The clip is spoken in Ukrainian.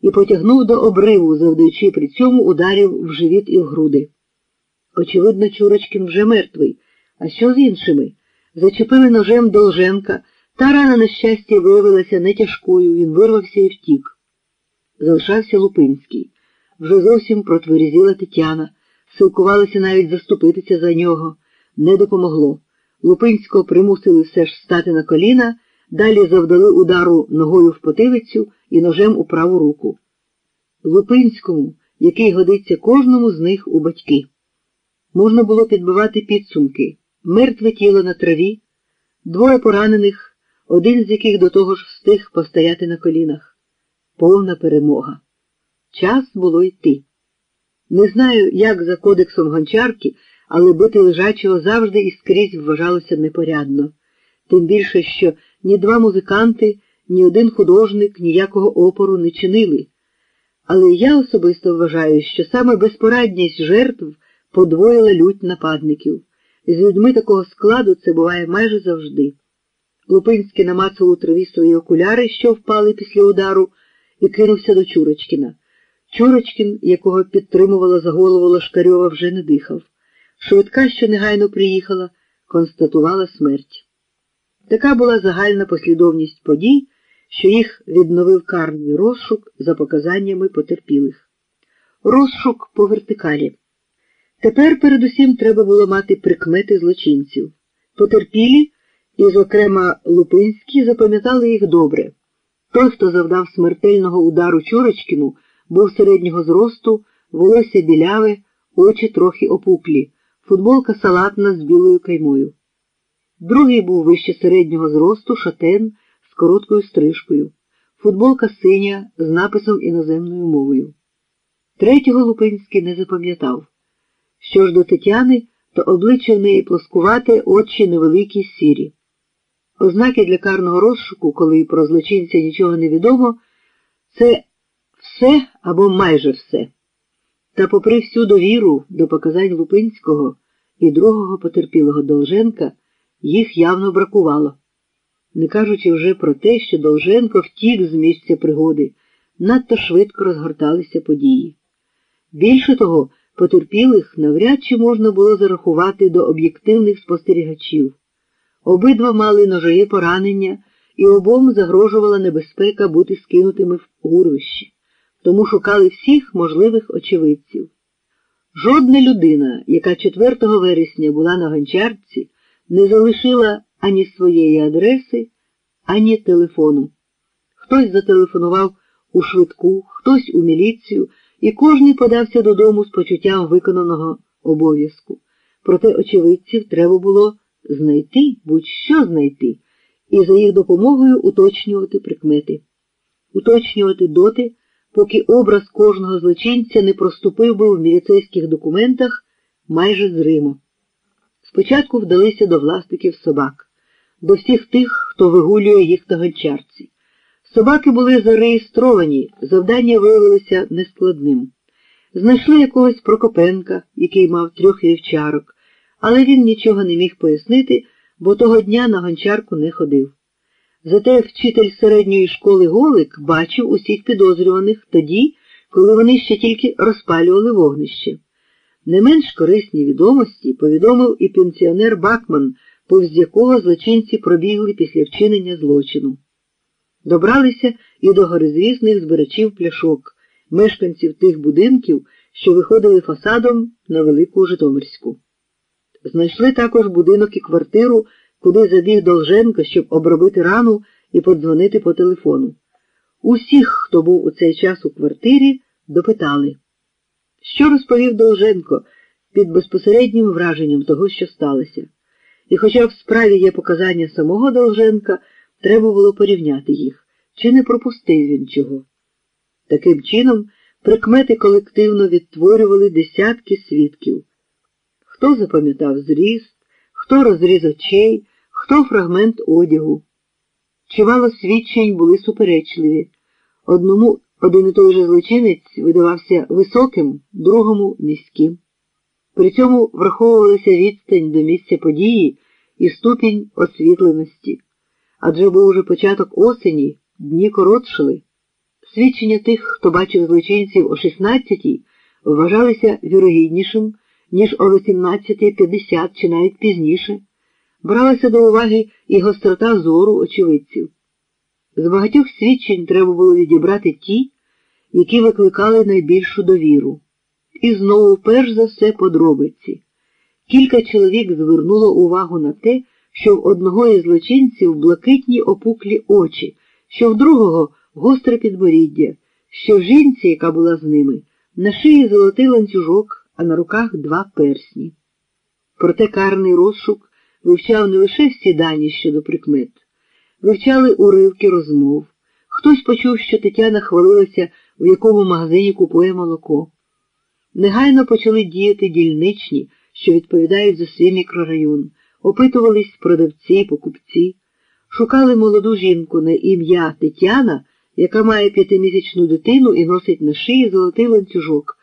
і потягнув до обриву, завдаючи при цьому ударів в живіт і в груди. Очевидно, Чурочкін вже мертвий. А що з іншими? Зачепили ножем Долженка, та рана, на щастя, виявилася не тяжкою, він вирвався і втік. Залишався Лупинський. Вже зовсім протверезіла Тетяна, силкувалася навіть заступитися за нього. Не допомогло. Лупинського примусили все ж стати на коліна, далі завдали удару ногою в потилицю і ножем у праву руку. Лупинському, який годиться кожному з них у батьки. Можна було підбивати підсумки, мертве тіло на траві, двоє поранених, один з яких до того ж встиг постояти на колінах. Повна перемога. Час було йти. Не знаю, як за кодексом гончарки, але бити лежачого завжди і скрізь вважалося непорядно. Тим більше, що ні два музиканти, ні один художник ніякого опору не чинили. Але я особисто вважаю, що саме безпорадність жертв подвоїла лють нападників. З людьми такого складу це буває майже завжди. Лупинський намацав у траві свої окуляри, що впали після удару, і кинувся до Чурочкіна. Чурочкін, якого підтримувала за голову Лошкарьова, вже не дихав. Швидка, що негайно приїхала, констатувала смерть. Така була загальна послідовність подій, що їх відновив карний розшук за показаннями потерпілих. Розшук по вертикалі. Тепер передусім треба було мати прикмети злочинців. Потерпілі, і, зокрема, Лупинські, запам'ятали їх добре. Той, хто завдав смертельного удару Чурочкіну, був середнього зросту, волосся біляве, очі трохи опуклі, футболка салатна з білою каймою. Другий був вище середнього зросту, шатен короткою стрижкою, футболка синя з написом іноземною мовою. Третього Лупинський не запам'ятав. Що ж до Тетяни, то обличчя в неї плоскувате, очі невеликі, сірі. Ознаки для карного розшуку, коли про злочинця нічого не відомо, це все або майже все. Та, попри всю довіру до показань Лупинського і другого потерпілого Долженка, їх явно бракувало. Не кажучи вже про те, що Долженко втік з місця пригоди, надто швидко розгорталися події. Більше того, потерпілих навряд чи можна було зарахувати до об'єктивних спостерігачів. Обидва мали ножові поранення, і обом загрожувала небезпека бути скинутими в урвищі, тому шукали всіх можливих очевидців. Жодна людина, яка 4 вересня була на гончарці, не залишила ані своєї адреси, ані телефону. Хтось зателефонував у швидку, хтось у міліцію, і кожний подався додому з почуттям виконаного обов'язку. Проте очевидців треба було знайти, будь-що знайти, і за їх допомогою уточнювати прикмети, уточнювати доти, поки образ кожного злочинця не проступив би в міліцейських документах майже зримо. Спочатку вдалися до власників собак, до всіх тих, хто вигулює їх на гончарці. Собаки були зареєстровані, завдання виявилося нескладним. Знайшли якогось Прокопенка, який мав трьох вівчарок, але він нічого не міг пояснити, бо того дня на гончарку не ходив. Зате вчитель середньої школи Голик бачив усіх підозрюваних тоді, коли вони ще тільки розпалювали вогнище. Не менш корисні відомості повідомив і пенсіонер Бакман, повз якого злочинці пробігли після вчинення злочину. Добралися і до горизвісних збирачів пляшок, мешканців тих будинків, що виходили фасадом на Велику Житомирську. Знайшли також будинок і квартиру, куди забіг Долженко, щоб обробити рану і подзвонити по телефону. Усіх, хто був у цей час у квартирі, допитали. Що розповів Долженко під безпосереднім враженням того, що сталося. І хоча в справі є показання самого Долженка, треба було порівняти їх, чи не пропустив він чого. Таким чином, прикмети колективно відтворювали десятки свідків. Хто запам'ятав зріст, хто розріз очей, хто фрагмент одягу. Чимало свідчень були суперечливі. Одному один і той же злочинець видавався високим, другому низьким. При цьому враховувалася відстань до місця події і ступінь освітленості. Адже був уже початок осені, дні коротшили. Свідчення тих, хто бачив злочинців о 16-й, вважалися вірогіднішим, ніж о 18.50 чи навіть пізніше. Бралася до уваги і гострота зору очевидців. З багатьох свідчень треба було відібрати ті, які викликали найбільшу довіру. І знову, перш за все, подробиці. Кілька чоловік звернуло увагу на те, що в одного із злочинців блакитні опуклі очі, що в другого гостре підборіддя, що в жінці, яка була з ними, на шиї золотий ланцюжок, а на руках два персні. Проте карний розшук вивчав не лише всі дані щодо прикмет, вивчали уривки розмов. Хтось почув, що Тетяна хвалилася, в якому магазині купує молоко. Негайно почали діяти дільничні, що відповідають за свій мікрорайон, опитувались продавці, покупці, шукали молоду жінку на ім'я Тетяна, яка має п'ятимісячну дитину і носить на шиї золотий ланцюжок.